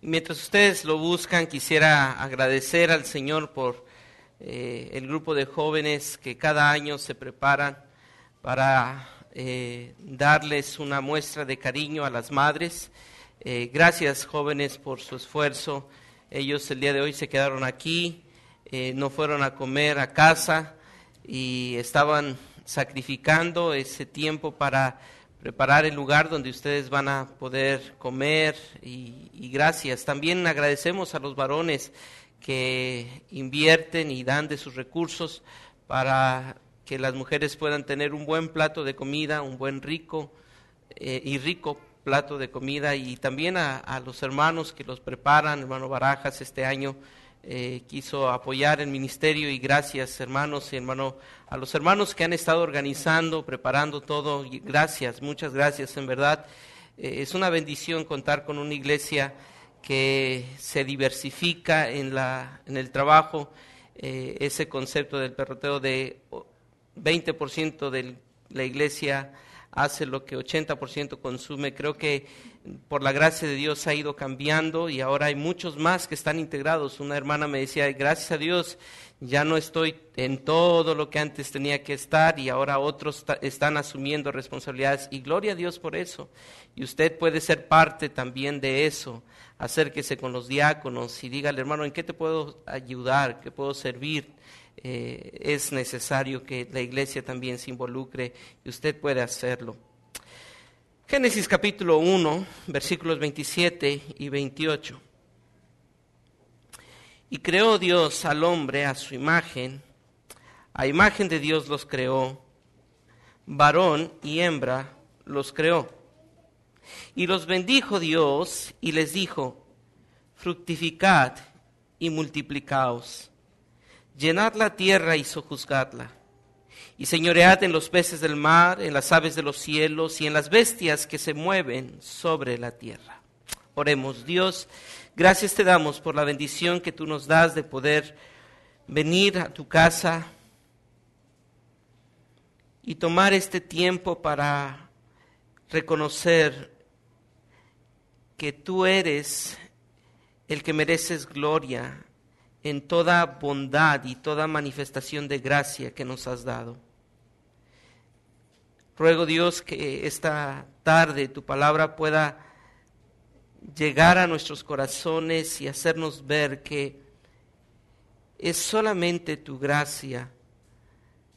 Mientras ustedes lo buscan, quisiera agradecer al Señor por eh, el grupo de jóvenes que cada año se preparan para eh, darles una muestra de cariño a las madres. Eh, gracias jóvenes por su esfuerzo. Ellos el día de hoy se quedaron aquí, no fueron a comer a casa y estaban sacrificando ese tiempo para preparar el lugar donde ustedes van a poder comer y, gracias. También agradecemos a los varones que invierten y dan de sus recursos para que las mujeres puedan tener un buen plato de comida, un buen rico eh, y rico plato de comida y también a, los hermanos que los preparan, hermano Barajas este año eh, quiso apoyar el ministerio y gracias hermanos y hermano a los hermanos que han estado organizando, preparando todo, gracias, muchas gracias en verdad. Eh, es una bendición contar con una iglesia que se diversifica en, la, en el trabajo, ese concepto del perroteo de 20% de la iglesia hace lo que 80% consume. Creo que por la gracia de Dios ha ido cambiando y ahora hay muchos más que están integrados. Una hermana me decía, gracias a Dios, ya no estoy en todo lo que antes tenía que estar y ahora otros están asumiendo responsabilidades y gloria a Dios por eso. Y usted puede ser parte también de eso. Acérquese con los diáconos y dígale, hermano, ¿en qué te puedo ayudar? ¿Qué puedo servir? Eh, es necesario que la iglesia también se involucre y usted puede hacerlo. Génesis capítulo 1, versículos 27 y 28. Y creó Dios al hombre a su imagen, a imagen de Dios los creó, varón y hembra los creó. Y los bendijo Dios y les dijo, fructificad y multiplicaos llenad la tierra y sojuzgadla, y señoread en los peces del mar, en las aves de los cielos y en las bestias que se mueven sobre la tierra. Oremos, Dios, gracias te damos por la bendición que tú nos das de poder venir a tu casa y tomar este tiempo para reconocer que tú eres el que mereces gloria, en toda bondad y toda manifestación de gracia que nos has dado. Ruego Dios que esta tarde tu palabra pueda llegar a nuestros corazones y hacernos ver que es solamente tu gracia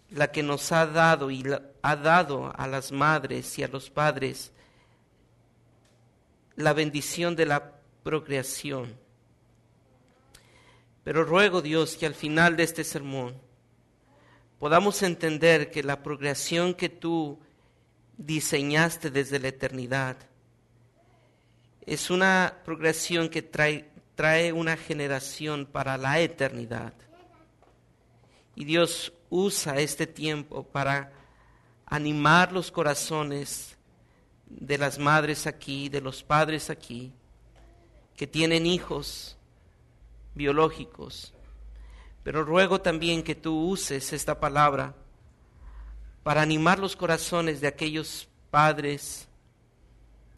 la que nos ha dado y ha dado a las madres y a los padres la bendición de la procreación pero ruego Dios que al final de este sermón podamos entender que la progresión que tú diseñaste desde la eternidad es una progresión que trae, trae una generación para la eternidad. Y Dios usa este tiempo para animar los corazones de las madres aquí, de los padres aquí, que tienen hijos biológicos. Pero ruego también que tú uses esta palabra para animar los corazones de aquellos padres,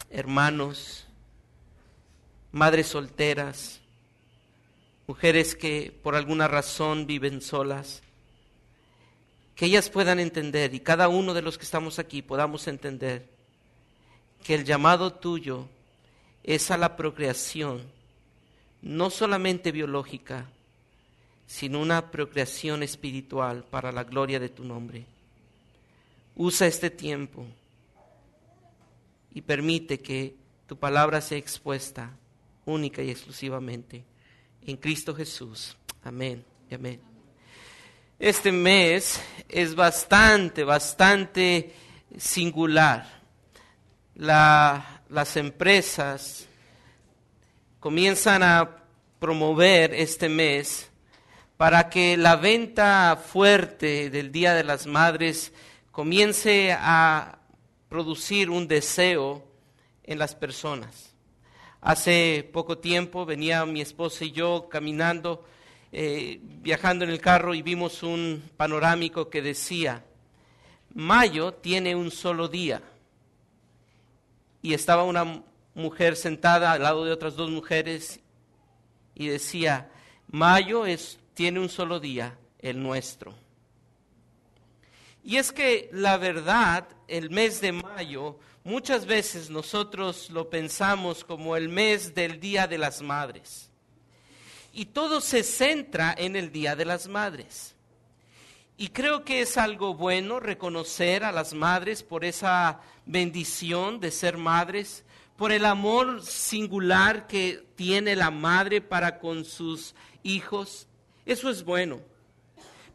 hermanos, madres solteras, mujeres que por alguna razón viven solas, que ellas puedan entender y cada uno de los que estamos aquí podamos entender que el llamado tuyo es a la procreación no solamente biológica, sino una procreación espiritual para la gloria de tu nombre. Usa este tiempo y permite que tu palabra sea expuesta única y exclusivamente en Cristo Jesús. Amén y amén. Este mes es bastante, bastante singular. las empresas comienzan a promover este mes para que la venta fuerte del Día de las Madres comience a producir un deseo en las personas. Hace poco tiempo venía mi esposa y yo caminando, eh, viajando en el carro y vimos un panorámico que decía, mayo tiene un solo día. Y estaba una mujer sentada al lado de otras dos mujeres y decía, mayo es, tiene un solo día, el nuestro. Y es que la verdad, el mes de mayo, muchas veces nosotros lo pensamos como el mes del Día de las Madres. Y todo se centra en el Día de las Madres. Y creo que es algo bueno reconocer a las madres por esa bendición de ser madres, por el amor singular que tiene la madre para con sus hijos. Eso es bueno.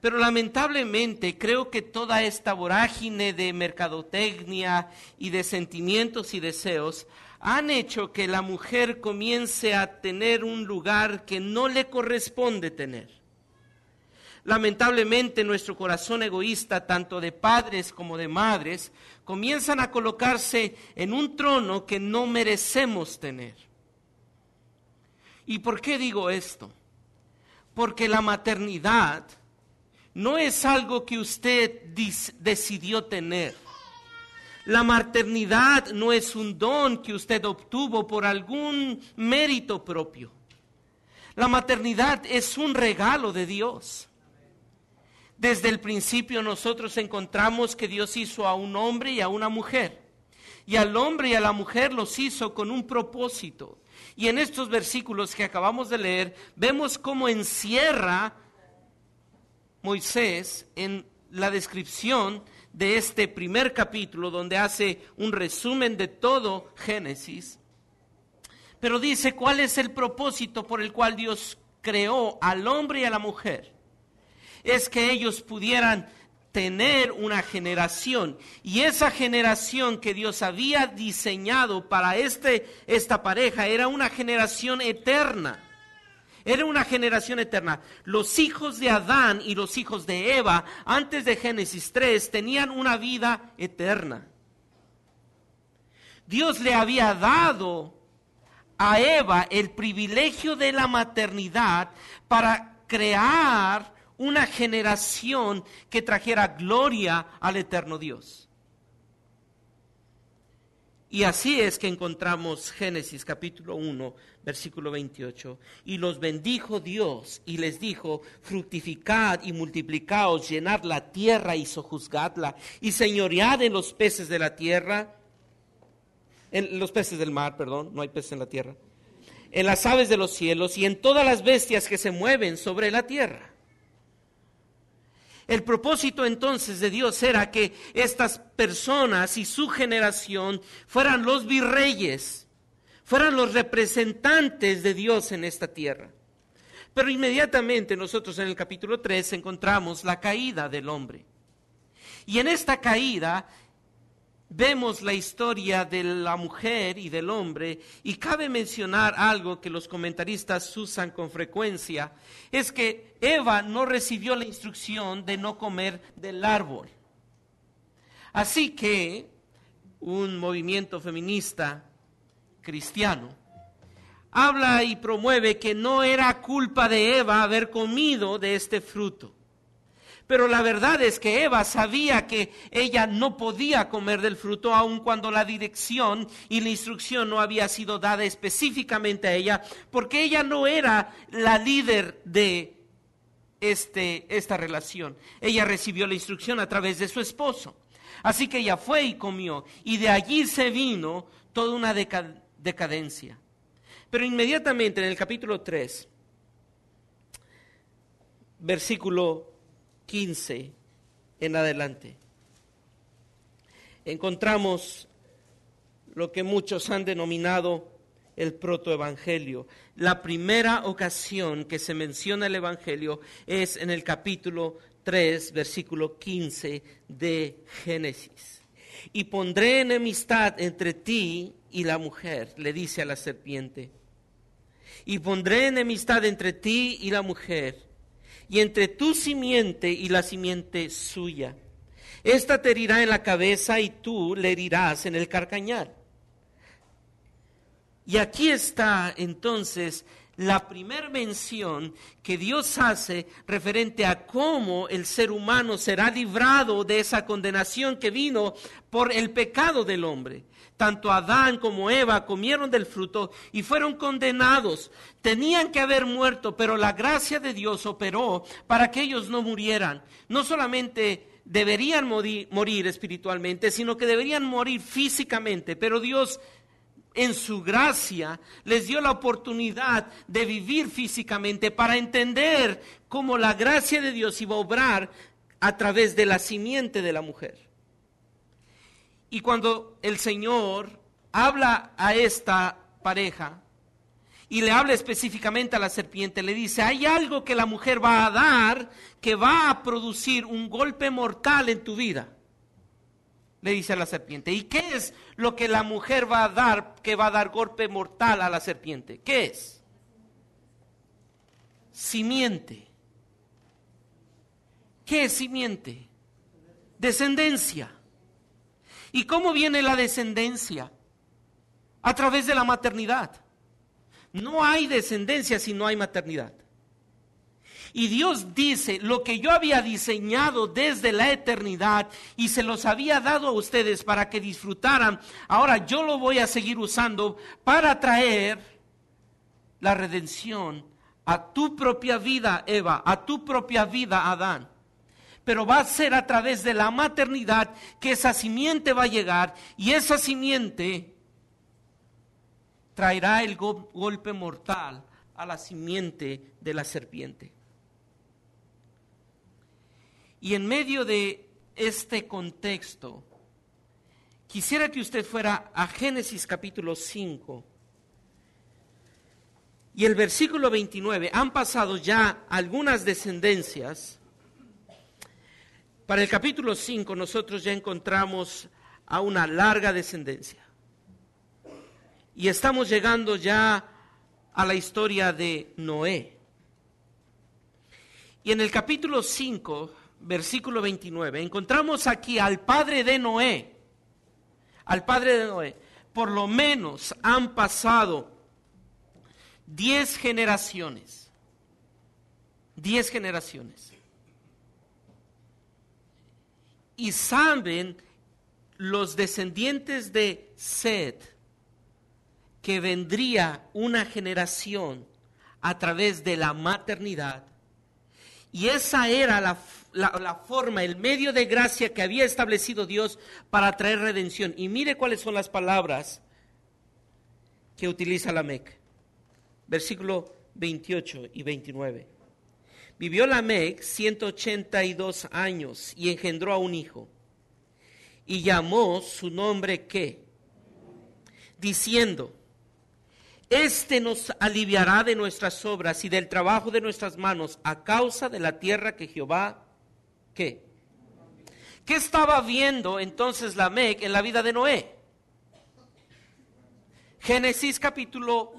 Pero lamentablemente creo que toda esta vorágine de mercadotecnia y de sentimientos y deseos han hecho que la mujer comience a tener un lugar que no le corresponde tener. Lamentablemente nuestro corazón egoísta, tanto de padres como de madres, comienzan a colocarse en un trono que no merecemos tener. ¿Y por qué digo esto? Porque la maternidad no es algo que usted decidió tener. La maternidad no es un don que usted obtuvo por algún mérito propio. La maternidad es un regalo de Dios. Desde el principio nosotros encontramos que Dios hizo a un hombre y a una mujer. Y al hombre y a la mujer los hizo con un propósito. Y en estos versículos que acabamos de leer, vemos cómo encierra Moisés en la descripción de este primer capítulo, donde hace un resumen de todo Génesis, pero dice cuál es el propósito por el cual Dios creó al hombre y a la mujer. Es que ellos pudieran tener una generación y esa generación que Dios había diseñado para este, esta pareja era una generación eterna. Era una generación eterna. Los hijos de Adán y los hijos de Eva, antes de Génesis 3, tenían una vida eterna. Dios le había dado a Eva el privilegio de la maternidad para crear una generación que trajera gloria al eterno Dios. Y así es que encontramos Génesis capítulo 1, versículo 28. Y los bendijo Dios y les dijo, fructificad y multiplicaos, llenad la tierra y sojuzgadla, y señoread en los peces de la tierra, en los peces del mar, perdón, no hay peces en la tierra, en las aves de los cielos y en todas las bestias que se mueven sobre la tierra. El propósito entonces de Dios era que estas personas y su generación fueran los virreyes, fueran los representantes de Dios en esta tierra. Pero inmediatamente nosotros en el capítulo 3 encontramos la caída del hombre. Y en esta caída vemos la historia de la mujer y del hombre y cabe mencionar algo que los comentaristas usan con frecuencia, es que Eva no recibió la instrucción de no comer del árbol. Así que un movimiento feminista cristiano habla y promueve que no era culpa de Eva haber comido de este fruto. Pero la verdad es que Eva sabía que ella no podía comer del fruto aun cuando la dirección y la instrucción no había sido dada específicamente a ella, porque ella no era la líder de este, esta relación. Ella recibió la instrucción a través de su esposo. Así que ella fue y comió, y de allí se vino toda una decadencia. Pero inmediatamente en el capítulo 3, versículo 15 en adelante. Encontramos lo que muchos han denominado el protoevangelio. La primera ocasión que se menciona el evangelio es en el capítulo 3, versículo 15 de Génesis. Y pondré enemistad entre ti y la mujer, le dice a la serpiente. Y pondré enemistad entre ti y la mujer y entre tu simiente y la simiente suya. Esta te herirá en la cabeza y tú le herirás en el carcañal. Y aquí está entonces la primera mención que Dios hace referente a cómo el ser humano será librado de esa condenación que vino por el pecado del hombre. Tanto Adán como Eva comieron del fruto y fueron condenados. Tenían que haber muerto, pero la gracia de Dios operó para que ellos no murieran. No solamente deberían morir, morir espiritualmente, sino que deberían morir físicamente, pero Dios en su gracia les dio la oportunidad de vivir físicamente para entender cómo la gracia de Dios iba a obrar a través de la simiente de la mujer. Y cuando el Señor habla a esta pareja y le habla específicamente a la serpiente, le dice, hay algo que la mujer va a dar que va a producir un golpe mortal en tu vida le dice a la serpiente. ¿Y qué es lo que la mujer va a dar que va a dar golpe mortal a la serpiente? ¿Qué es? Simiente. ¿Qué es simiente? Descendencia. ¿Y cómo viene la descendencia? A través de la maternidad. No hay descendencia si no hay maternidad. Y Dios dice, lo que yo había diseñado desde la eternidad y se los había dado a ustedes para que disfrutaran, ahora yo lo voy a seguir usando para traer la redención a tu propia vida, Eva, a tu propia vida, Adán. Pero va a ser a través de la maternidad que esa simiente va a llegar y esa simiente traerá el golpe mortal a la simiente de la serpiente. Y en medio de este contexto, quisiera que usted fuera a Génesis capítulo 5 y el versículo 29. Han pasado ya algunas descendencias. Para el capítulo 5 nosotros ya encontramos a una larga descendencia. Y estamos llegando ya a la historia de Noé. Y en el capítulo 5 versículo 29, encontramos aquí al padre de Noé, al padre de Noé, por lo menos han pasado diez generaciones, diez generaciones. Y saben los descendientes de Sed que vendría una generación a través de la maternidad. Y esa era la la, forma, el medio de gracia que había establecido Dios para traer redención. Y mire cuáles son las palabras que utiliza la Mec. Versículo 28 y 29. Vivió Lamec 182 años y engendró a un hijo. Y llamó su nombre qué? Diciendo, este nos aliviará de nuestras obras y del trabajo de nuestras manos a causa de la tierra que Jehová ¿Qué? ¿Qué estaba viendo entonces la Mec en la vida de Noé? Génesis capítulo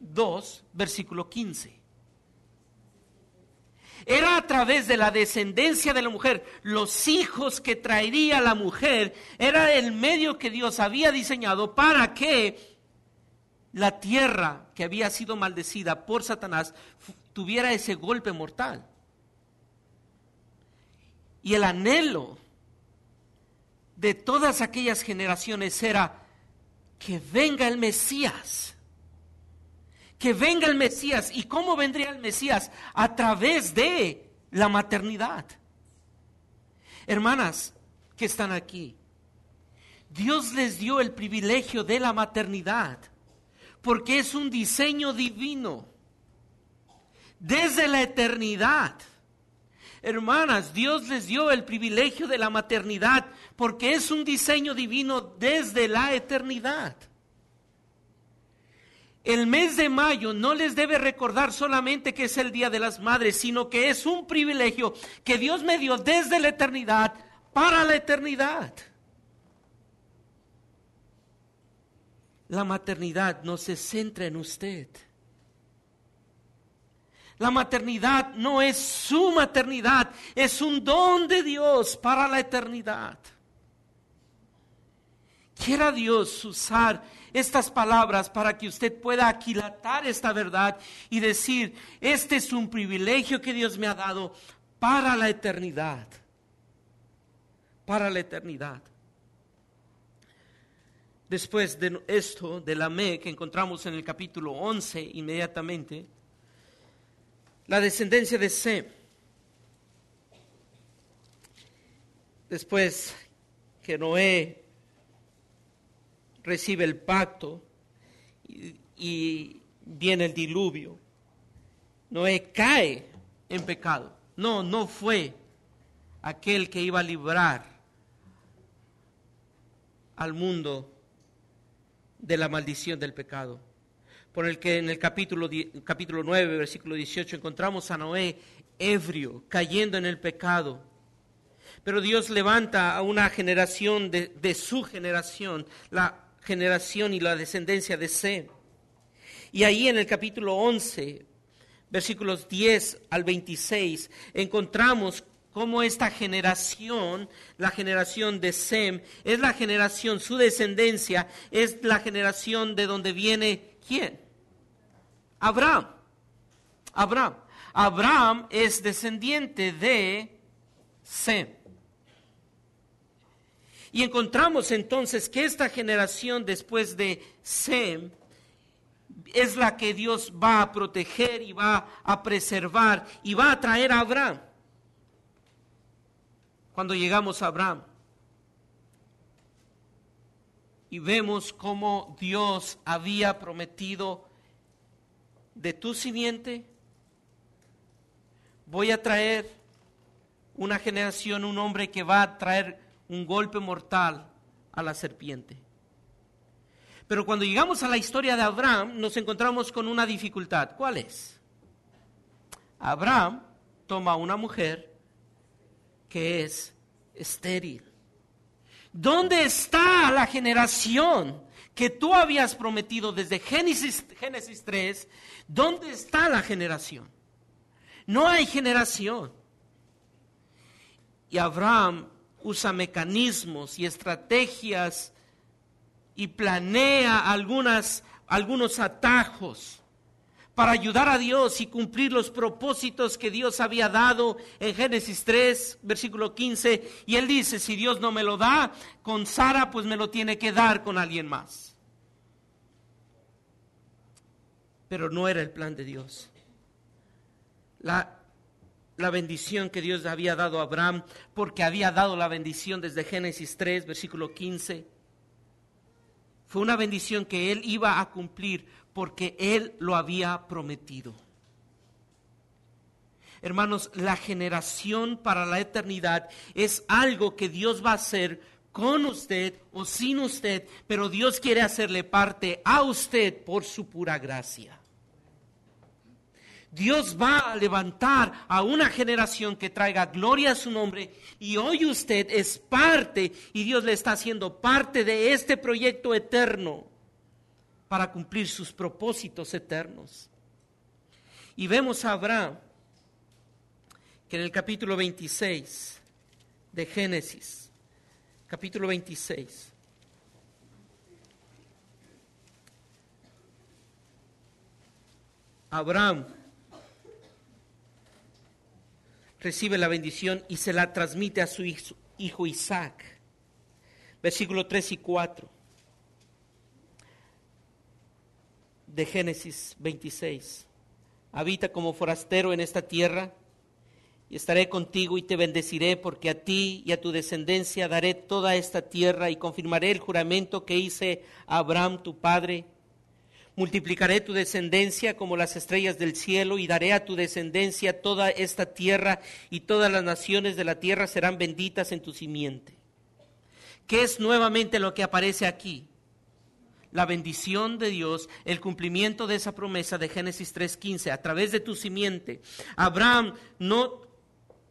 2, versículo 15. Era a través de la descendencia de la mujer, los hijos que traería la mujer, era el medio que Dios había diseñado para que la tierra que había sido maldecida por Satanás tuviera ese golpe mortal. Y el anhelo de todas aquellas generaciones era que venga el Mesías. Que venga el Mesías. ¿Y cómo vendría el Mesías? A través de la maternidad. Hermanas que están aquí, Dios les dio el privilegio de la maternidad porque es un diseño divino desde la eternidad. Hermanas, Dios les dio el privilegio de la maternidad porque es un diseño divino desde la eternidad. El mes de mayo no les debe recordar solamente que es el Día de las Madres, sino que es un privilegio que Dios me dio desde la eternidad para la eternidad. La maternidad no se centra en usted. La maternidad no es su maternidad, es un don de Dios para la eternidad. Quiera Dios usar estas palabras para que usted pueda aquilatar esta verdad y decir, este es un privilegio que Dios me ha dado para la eternidad. Para la eternidad. Después de esto, de la Me que encontramos en el capítulo 11 inmediatamente, la descendencia de Sem. Después que Noé recibe el pacto y, viene el diluvio, Noé cae en pecado. No, no fue aquel que iba a librar al mundo de la maldición del pecado. Por el que en el capítulo, capítulo 9, versículo 18, encontramos a Noé ebrio, cayendo en el pecado. Pero Dios levanta a una generación de, de su generación, la generación y la descendencia de Sem. Y ahí en el capítulo 11, versículos 10 al 26, encontramos cómo esta generación, la generación de Sem, es la generación, su descendencia es la generación de donde viene quién? Abraham. Abraham. Abraham es descendiente de Sem. Y encontramos entonces que esta generación después de Sem es la que Dios va a proteger y va a preservar y va a traer a Abraham cuando llegamos a Abraham y vemos cómo Dios había prometido de tu simiente, voy a traer una generación, un hombre que va a traer un golpe mortal a la serpiente. Pero cuando llegamos a la historia de Abraham, nos encontramos con una dificultad. ¿Cuál es? Abraham toma una mujer que es estéril. ¿Dónde está la generación que tú habías prometido desde Génesis, Génesis 3? ¿Dónde está la generación? No hay generación. Y Abraham usa mecanismos y estrategias y planea algunos atajos para ayudar a Dios y cumplir los propósitos que Dios había dado en Génesis 3, versículo 15. Y él dice, si Dios no me lo da con Sara, pues me lo tiene que dar con alguien más. Pero no era el plan de Dios. La, la bendición que Dios había dado a Abraham, porque había dado la bendición desde Génesis 3, versículo 15, fue una bendición que él iba a cumplir porque Él lo había prometido. Hermanos, la generación para la eternidad es algo que Dios va a hacer con usted o sin usted, pero Dios quiere hacerle parte a usted por su pura gracia. Dios va a levantar a una generación que traiga gloria a su nombre y hoy usted es parte y Dios le está haciendo parte de este proyecto eterno para cumplir sus propósitos eternos. Y vemos a Abraham que en el capítulo 26 de Génesis, capítulo 26, Abraham recibe la bendición y se la transmite a su hijo Isaac. Versículo 3 y 4. De Génesis 26. Habita como forastero en esta tierra y estaré contigo y te bendeciré porque a ti y a tu descendencia daré toda esta tierra y confirmaré el juramento que hice a Abraham tu padre. Multiplicaré tu descendencia como las estrellas del cielo y daré a tu descendencia toda esta tierra y todas las naciones de la tierra serán benditas en tu simiente. ¿Qué es nuevamente lo que aparece aquí? La bendición de Dios, el cumplimiento de esa promesa de Génesis 3.15 a través de tu simiente. Abraham, no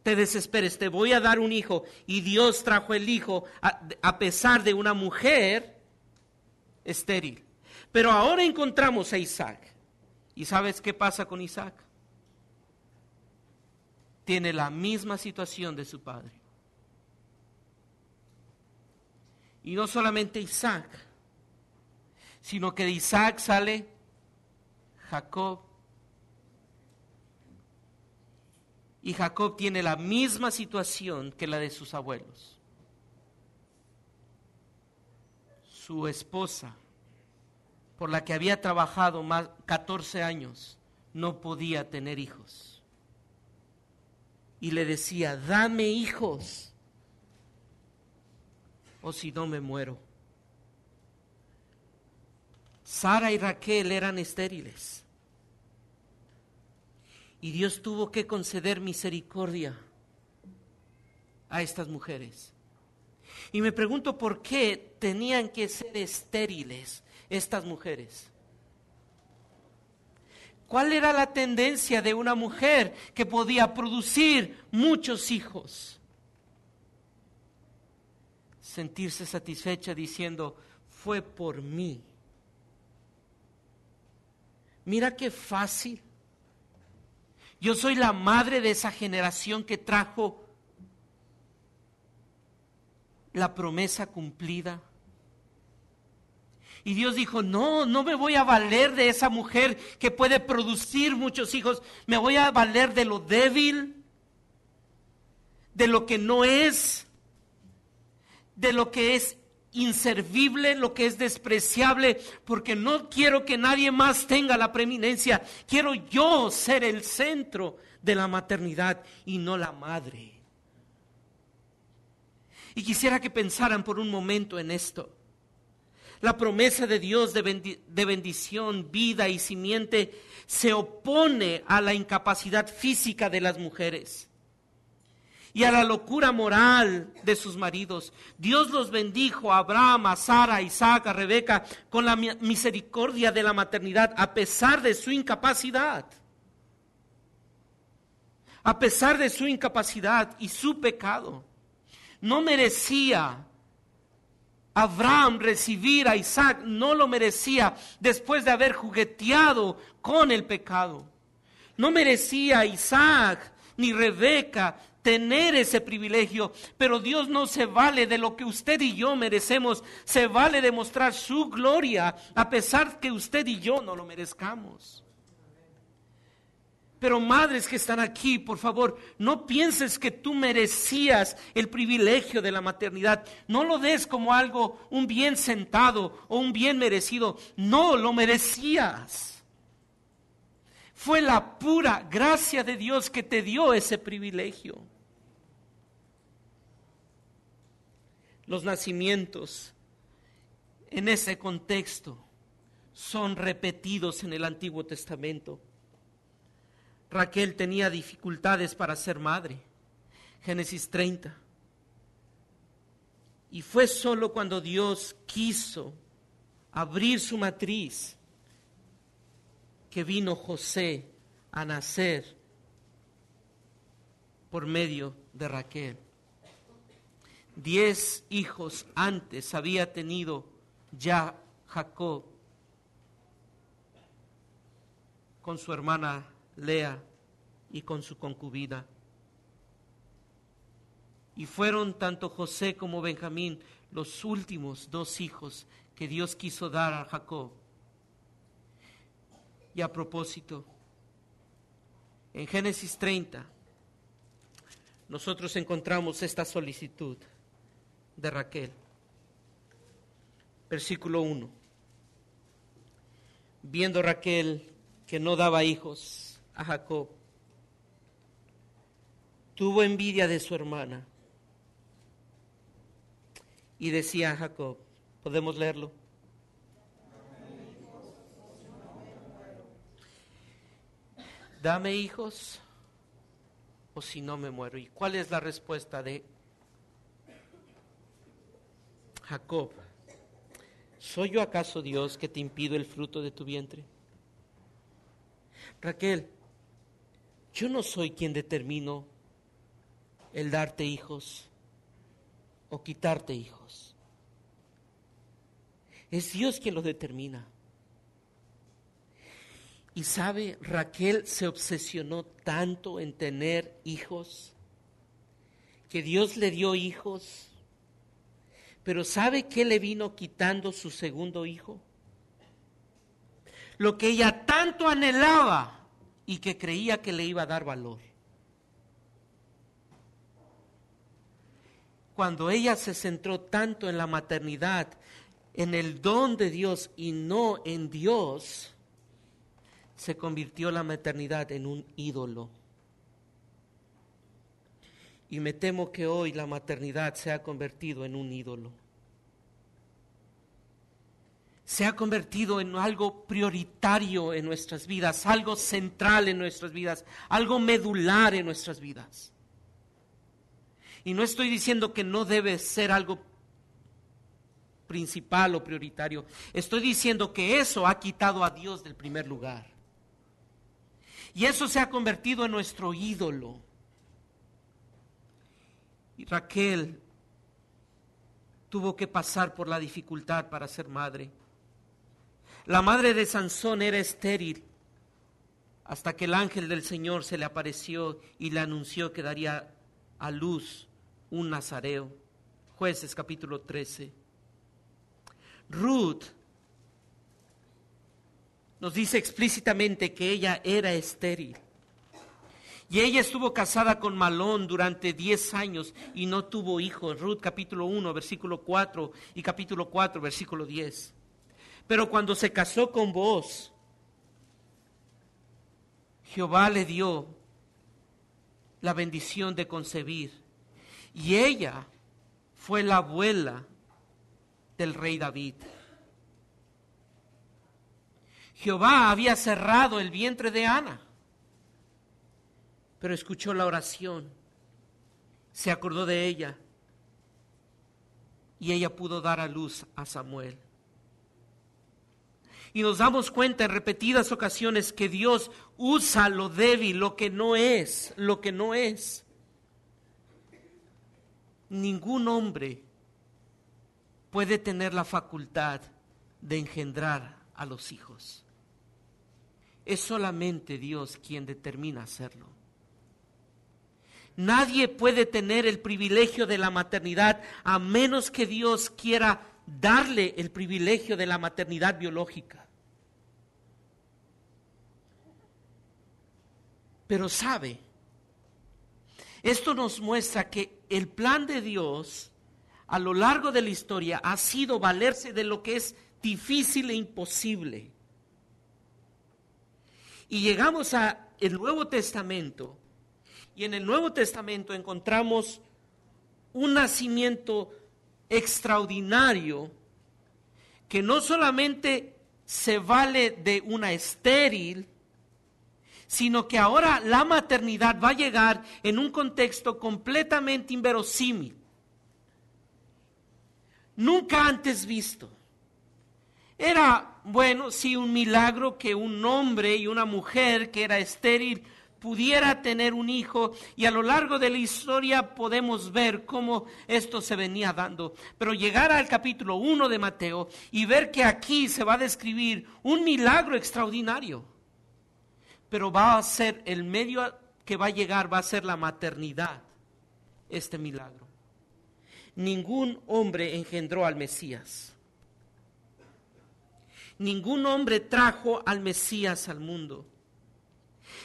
te desesperes, te voy a dar un hijo. Y Dios trajo el hijo a, pesar de una mujer estéril. Pero ahora encontramos a Isaac. ¿Y sabes qué pasa con Isaac? Tiene la misma situación de su padre. Y no solamente Isaac, sino que de Isaac sale Jacob. Y Jacob tiene la misma situación que la de sus abuelos. Su esposa, por la que había trabajado más 14 años, no podía tener hijos. Y le decía, dame hijos, o si no me muero. Sara y Raquel eran estériles. Y Dios tuvo que conceder misericordia a estas mujeres. Y me pregunto por qué tenían que ser estériles estas mujeres. ¿Cuál era la tendencia de una mujer que podía producir muchos hijos? Sentirse satisfecha diciendo, fue por mí. Mira qué fácil. Yo soy la madre de esa generación que trajo la promesa cumplida. Y Dios dijo, no, no me voy a valer de esa mujer que puede producir muchos hijos, me voy a valer de lo débil, de lo que no es, de lo que es inservible, lo que es despreciable, porque no quiero que nadie más tenga la preeminencia, quiero yo ser el centro de la maternidad y no la madre. Y quisiera que pensaran por un momento en esto. La promesa de Dios de, bendición, vida y simiente se opone a la incapacidad física de las mujeres y a la locura moral de sus maridos. Dios los bendijo a Abraham, a Sara, a Isaac, a Rebeca con la misericordia de la maternidad a pesar de su incapacidad. A pesar de su incapacidad y su pecado. No merecía Abraham recibir a Isaac no lo merecía después de haber jugueteado con el pecado. No merecía Isaac ni Rebeca tener ese privilegio, pero Dios no se vale de lo que usted y yo merecemos, se vale de mostrar su gloria a pesar que usted y yo no lo merezcamos. Pero madres que están aquí, por favor, no pienses que tú merecías el privilegio de la maternidad. No lo des como algo, un bien sentado o un bien merecido. No, lo merecías. Fue la pura gracia de Dios que te dio ese privilegio. Los nacimientos en ese contexto son repetidos en el Antiguo Testamento. Raquel tenía dificultades para ser madre. Génesis 30. Y fue solo cuando Dios quiso abrir su matriz que vino José a nacer por medio de Raquel. Diez hijos antes había tenido ya Jacob con su hermana Lea y con su concubina. Y fueron tanto José como Benjamín los últimos dos hijos que Dios quiso dar a Jacob. Y a propósito, en Génesis 30, nosotros encontramos esta solicitud de Raquel. Versículo 1. Viendo Raquel que no daba hijos, a Jacob. Tuvo envidia de su hermana. Y decía a Jacob, podemos leerlo. Dame hijos o si no me muero. ¿Y cuál es la respuesta de Jacob? ¿Soy yo acaso Dios que te impido el fruto de tu vientre? Raquel, yo no soy quien determino el darte hijos o quitarte hijos. Es Dios quien lo determina. Y sabe, Raquel se obsesionó tanto en tener hijos, que Dios le dio hijos, Pero ¿sabe qué le vino quitando su segundo hijo? Lo que ella tanto anhelaba y que creía que le iba a dar valor. Cuando ella se centró tanto en la maternidad, en el don de Dios y no en Dios, se convirtió la maternidad en un ídolo. Y me temo que hoy la maternidad se ha convertido en un ídolo. Se ha convertido en algo prioritario en nuestras vidas, algo central en nuestras vidas, algo medular en nuestras vidas. Y no estoy diciendo que no debe ser algo principal o prioritario. Estoy diciendo que eso ha quitado a Dios del primer lugar. Y eso se ha convertido en nuestro ídolo. Y Raquel tuvo que pasar por la dificultad para ser madre. La madre de Sansón era estéril hasta que el ángel del Señor se le apareció y le anunció que daría a luz un nazareo. Jueces capítulo 13. Ruth nos dice explícitamente que ella era estéril. Y ella estuvo casada con Malón durante 10 años y no tuvo hijos. Ruth capítulo 1, versículo 4 y capítulo 4, versículo 10. Pero cuando se casó con vos, Jehová le dio la bendición de concebir. Y ella fue la abuela del rey David. Jehová había cerrado el vientre de Ana pero escuchó la oración, se acordó de ella y ella pudo dar a luz a Samuel. Y nos damos cuenta en repetidas ocasiones que Dios usa lo débil, lo que no es, lo que no es. Ningún hombre puede tener la facultad de engendrar a los hijos. Es solamente Dios quien determina hacerlo. Nadie puede tener el privilegio de la maternidad a menos que Dios quiera darle el privilegio de la maternidad biológica. Pero sabe, esto nos muestra que el plan de Dios a lo largo de la historia ha sido valerse de lo que es difícil e imposible. Y llegamos a el Nuevo Testamento y en el Nuevo Testamento encontramos un nacimiento extraordinario que no solamente se vale de una estéril, sino que ahora la maternidad va a llegar en un contexto completamente inverosímil, nunca antes visto. Era, bueno, sí, un milagro que un hombre y una mujer que era estéril pudiera tener un hijo y a lo largo de la historia podemos ver cómo esto se venía dando. Pero llegar al capítulo 1 de Mateo y ver que aquí se va a describir un milagro extraordinario. Pero va a ser el medio que va a llegar, va a ser la maternidad, este milagro. Ningún hombre engendró al Mesías. Ningún hombre trajo al Mesías al mundo.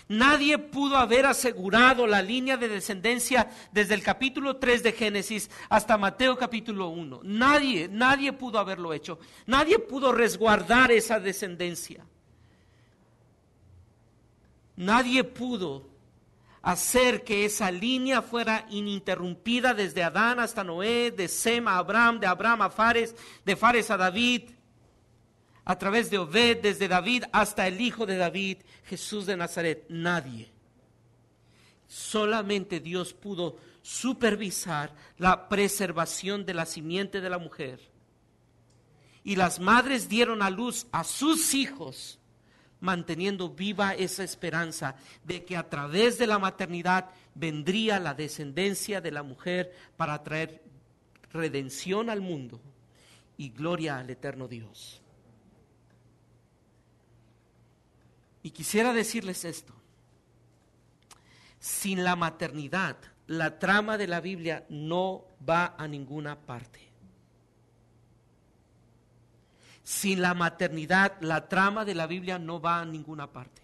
Nadie pudo haber asegurado la línea de descendencia desde el capítulo 3 de Génesis hasta Mateo capítulo 1. Nadie, nadie pudo haberlo hecho. Nadie pudo resguardar esa descendencia. Nadie pudo hacer que esa línea fuera ininterrumpida desde Adán hasta Noé, de Sem a Abraham, de Abraham a Fares, de Fares a David, a través de Obed, desde David hasta el hijo de David, Jesús de Nazaret. Nadie. Solamente Dios pudo supervisar la preservación de la simiente de la mujer. Y las madres dieron a luz a sus hijos, manteniendo viva esa esperanza de que a través de la maternidad vendría la descendencia de la mujer para traer redención al mundo y gloria al eterno Dios. Y quisiera decirles esto. Sin la maternidad, la trama de la Biblia no va a ninguna parte. Sin la maternidad, la trama de la Biblia no va a ninguna parte.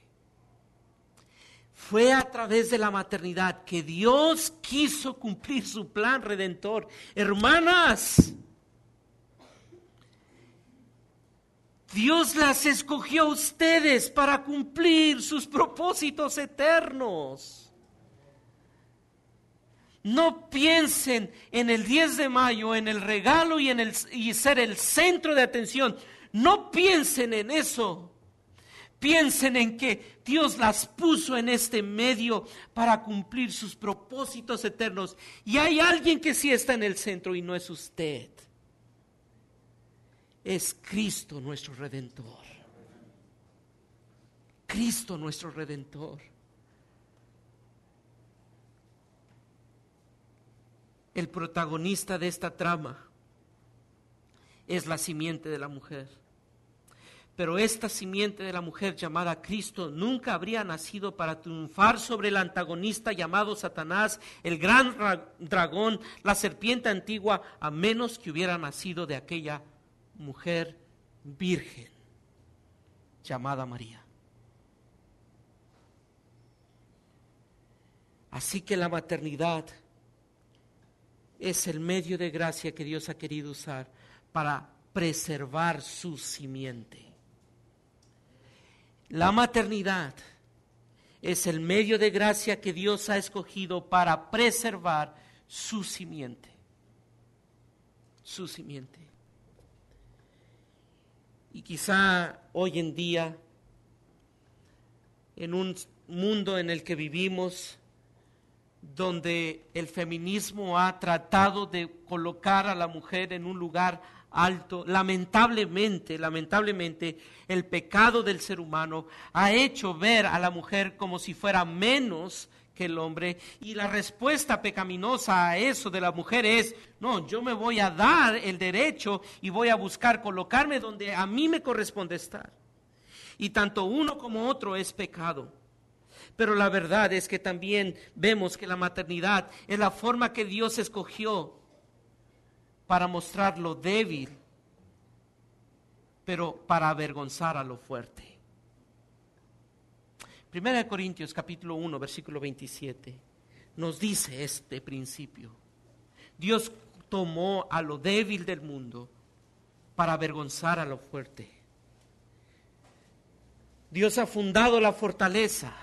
Fue a través de la maternidad que Dios quiso cumplir su plan redentor. Hermanas, Dios las escogió a ustedes para cumplir sus propósitos eternos. No piensen en el 10 de mayo, en el regalo y en el y ser el centro de atención. No piensen en eso. Piensen en que Dios las puso en este medio para cumplir sus propósitos eternos. Y hay alguien que sí está en el centro y no es usted es Cristo nuestro redentor. Cristo nuestro redentor. El protagonista de esta trama es la simiente de la mujer. Pero esta simiente de la mujer llamada Cristo nunca habría nacido para triunfar sobre el antagonista llamado Satanás, el gran dragón, la serpiente antigua, a menos que hubiera nacido de aquella mujer virgen llamada María. Así que la maternidad es el medio de gracia que Dios ha querido usar para preservar su simiente. La maternidad es el medio de gracia que Dios ha escogido para preservar su simiente. Su simiente. Y quizá hoy en día, en un mundo en el que vivimos, donde el feminismo ha tratado de colocar a la mujer en un lugar alto, lamentablemente, lamentablemente, el pecado del ser humano ha hecho ver a la mujer como si fuera menos que el hombre. Y la respuesta pecaminosa a eso de la mujer es, no, yo me voy a dar el derecho y voy a buscar colocarme donde a mí me corresponde estar. Y tanto uno como otro es pecado. Pero la verdad es que también vemos que la maternidad es la forma que Dios escogió para mostrar lo débil, pero para avergonzar a lo fuerte. Primera de Corintios capítulo 1, versículo 27, nos dice este principio. Dios tomó a lo débil del mundo para avergonzar a lo fuerte. Dios ha fundado la fortaleza.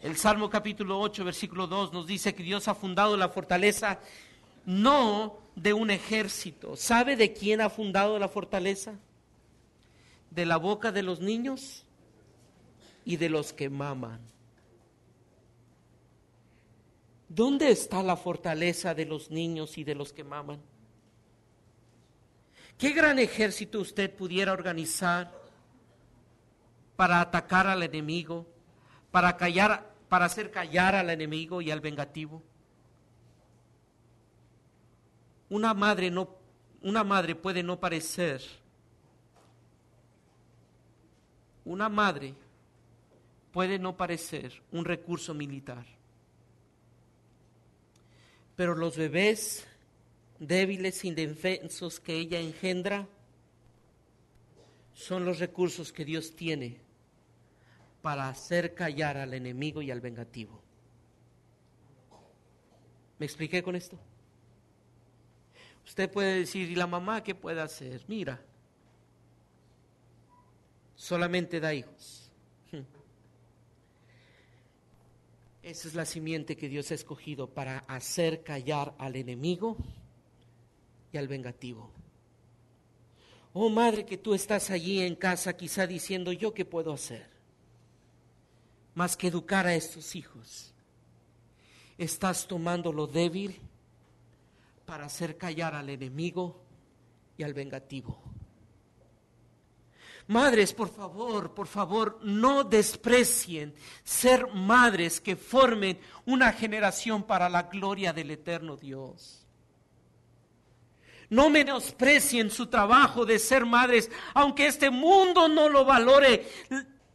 El Salmo capítulo 8, versículo 2 nos dice que Dios ha fundado la fortaleza no de un ejército. ¿Sabe de quién ha fundado la fortaleza? ¿De la boca de los niños? Y de los que maman. ¿Dónde está la fortaleza de los niños y de los que maman? ¿Qué gran ejército usted pudiera organizar para atacar al enemigo, para callar, para hacer callar al enemigo y al vengativo? Una madre no una madre puede no parecer una madre puede no parecer un recurso militar, pero los bebés débiles, indefensos que ella engendra, son los recursos que Dios tiene para hacer callar al enemigo y al vengativo. ¿Me expliqué con esto? Usted puede decir, ¿y la mamá qué puede hacer? Mira, solamente da hijos. Esa es la simiente que Dios ha escogido para hacer callar al enemigo y al vengativo. Oh madre que tú estás allí en casa quizá diciendo yo qué puedo hacer. Más que educar a estos hijos. Estás tomando lo débil para hacer callar al enemigo y al vengativo. Madres, por favor, por favor, no desprecien ser madres que formen una generación para la gloria del eterno Dios. No menosprecien su trabajo de ser madres, aunque este mundo no lo valore.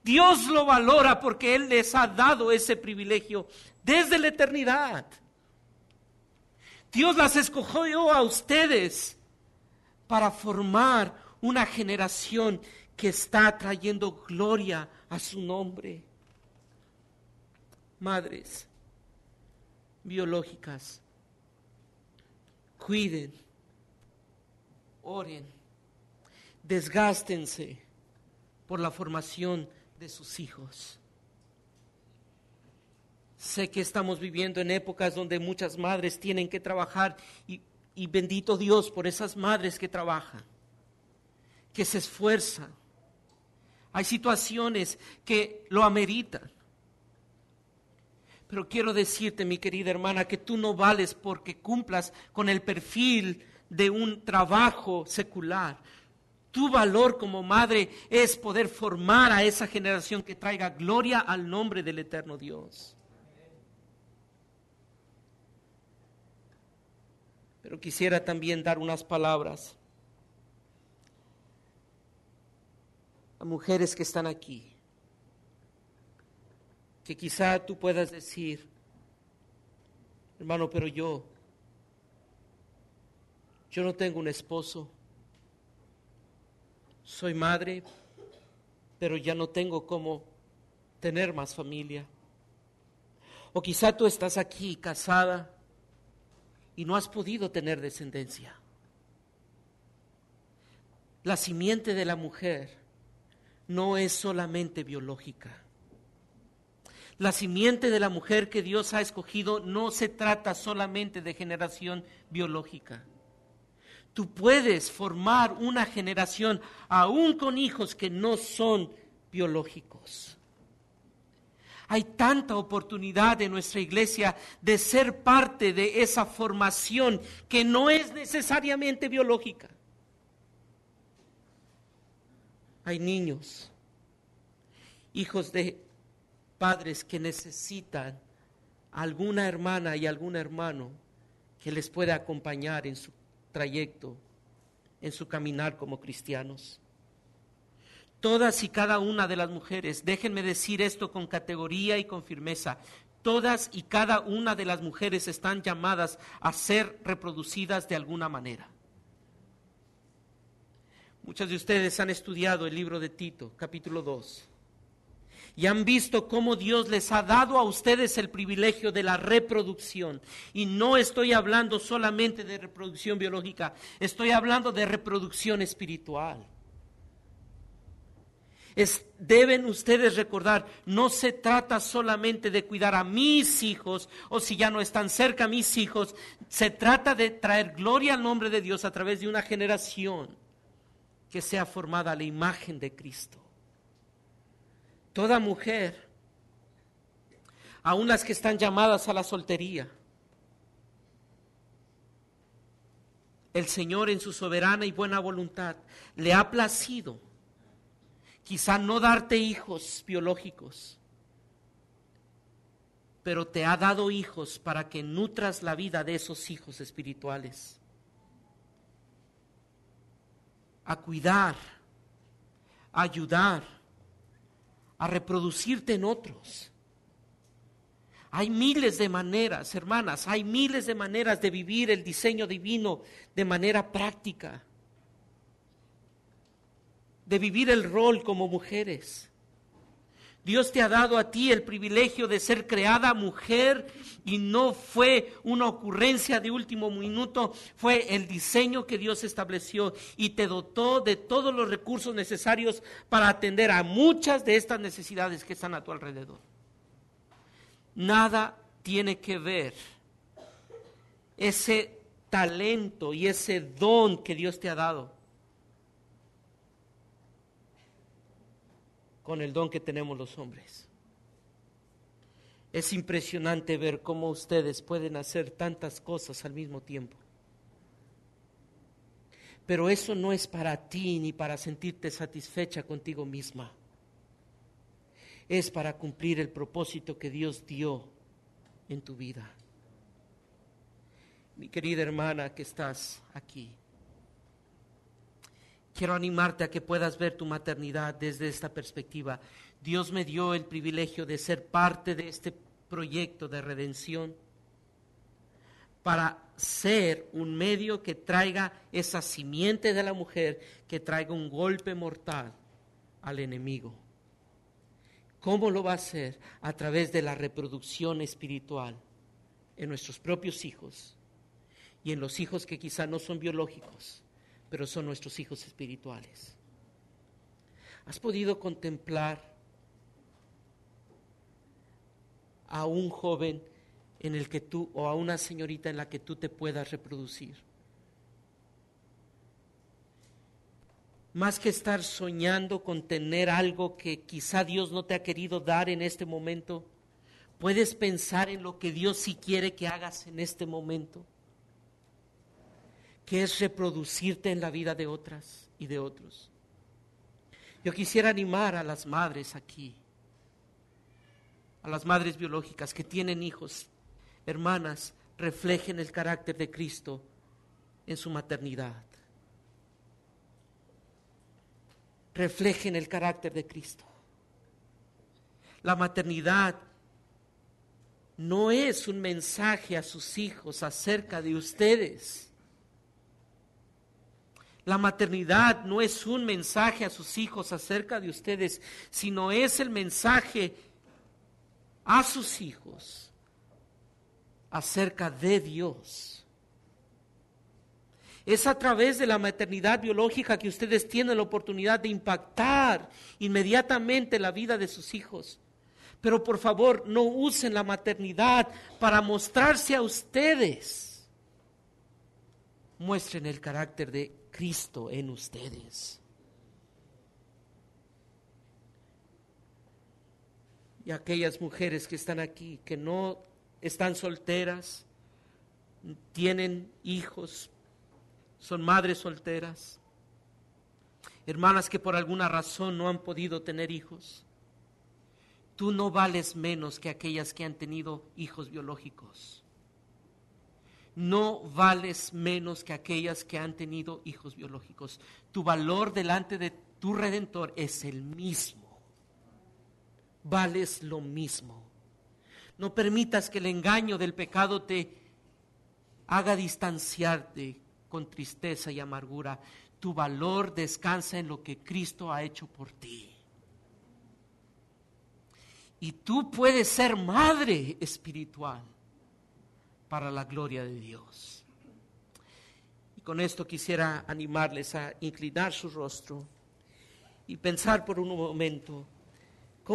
Dios lo valora porque Él les ha dado ese privilegio desde la eternidad. Dios las escogió a ustedes para formar una generación que está trayendo gloria a su nombre. Madres biológicas, cuiden, oren, desgástense por la formación de sus hijos. Sé que estamos viviendo en épocas donde muchas madres tienen que trabajar y, y bendito Dios por esas madres que trabajan, que se esfuerzan. Hay situaciones que lo ameritan. Pero quiero decirte, mi querida hermana, que tú no vales porque cumplas con el perfil de un trabajo secular. Tu valor como madre es poder formar a esa generación que traiga gloria al nombre del eterno Dios. Pero quisiera también dar unas palabras mujeres que están aquí que quizá tú puedas decir, hermano, pero yo, yo no tengo un esposo, soy madre, pero ya no tengo cómo tener más familia. O quizá tú estás aquí casada y no has podido tener descendencia. La simiente de la mujer no es solamente biológica la simiente de la mujer que Dios ha escogido no se trata solamente de generación biológica. Tú puedes formar una generación aún con hijos que no son biológicos. Hay tanta oportunidad en nuestra iglesia de ser parte de esa formación que no es necesariamente biológica. Hay niños, hijos de padres que necesitan alguna hermana y algún hermano que les pueda acompañar en su trayecto, en su caminar como cristianos. Todas y cada una de las mujeres, déjenme decir esto con categoría y con firmeza, todas y cada una de las mujeres están llamadas a ser reproducidas de alguna manera. Muchas de ustedes han estudiado el libro de Tito, capítulo 2 y han visto cómo Dios les ha dado a ustedes el privilegio de la reproducción. Y no estoy hablando solamente de reproducción biológica, estoy hablando de reproducción espiritual. deben ustedes recordar, no se trata solamente de cuidar a mis hijos o si ya no están cerca mis hijos, se trata de traer gloria al nombre de Dios a través de una generación que sea formada a la imagen de Cristo toda mujer, aun las que están llamadas a la soltería. El Señor en su soberana y buena voluntad le ha placido quizá no darte hijos biológicos, pero te ha dado hijos para que nutras la vida de esos hijos espirituales. A cuidar, a ayudar, a reproducirte en otros. Hay miles de maneras, hermanas, hay miles de maneras de vivir el diseño divino de manera práctica, de vivir el rol como mujeres. Dios te ha dado a ti el privilegio de ser creada mujer y no fue una ocurrencia de último minuto, fue el diseño que Dios estableció y te dotó de todos los recursos necesarios para atender a muchas de estas necesidades que están a tu alrededor. Nada tiene que ver ese talento y ese don que Dios te ha dado con el don que tenemos los hombres. Es impresionante ver cómo ustedes pueden hacer tantas cosas al mismo tiempo. Pero eso no es para ti ni para sentirte satisfecha contigo misma. Es para cumplir el propósito que Dios dio en tu vida. Mi querida hermana que estás aquí, Quiero animarte a que puedas ver tu maternidad desde esta perspectiva. Dios me dio el privilegio de ser parte de este proyecto de redención para ser un medio que traiga esa simiente de la mujer, que traiga un golpe mortal al enemigo. ¿Cómo lo va a hacer? A través de la reproducción espiritual en nuestros propios hijos y en los hijos que quizá no son biológicos, pero son nuestros hijos espirituales. ¿Has podido contemplar a un joven en el que tú o a una señorita en la que tú te puedas reproducir? más que estar soñando con tener algo que quizá Dios no te ha querido dar en este momento, puedes pensar en lo que Dios sí quiere que hagas en este momento, que es reproducirte en la vida de otras y de otros. Yo quisiera animar a las madres aquí, a las madres biológicas que tienen hijos, hermanas, reflejen el carácter de Cristo en su maternidad reflejen el carácter de Cristo. La maternidad no es un mensaje a sus hijos acerca de ustedes. La maternidad no es un mensaje a sus hijos acerca de ustedes, sino es el mensaje a sus hijos acerca de Dios. Es a través de la maternidad biológica que ustedes tienen la oportunidad de impactar inmediatamente la vida de sus hijos. Pero por favor, no usen la maternidad para mostrarse a ustedes. Muestren el carácter de Cristo en ustedes. Y aquellas mujeres que están aquí, que no están solteras, tienen hijos, son madres solteras, hermanas que por alguna razón no han podido tener hijos. Tú no vales menos que aquellas que han tenido hijos biológicos. No vales menos que aquellas que han tenido hijos biológicos. Tu valor delante de tu redentor es el mismo. Vales lo mismo. No permitas que el engaño del pecado te haga distanciarte con tristeza y amargura. Tu valor descansa en lo que Cristo ha hecho por ti. Y tú puedes ser madre espiritual para la gloria de Dios. Y con esto quisiera animarles a inclinar su rostro y pensar por un momento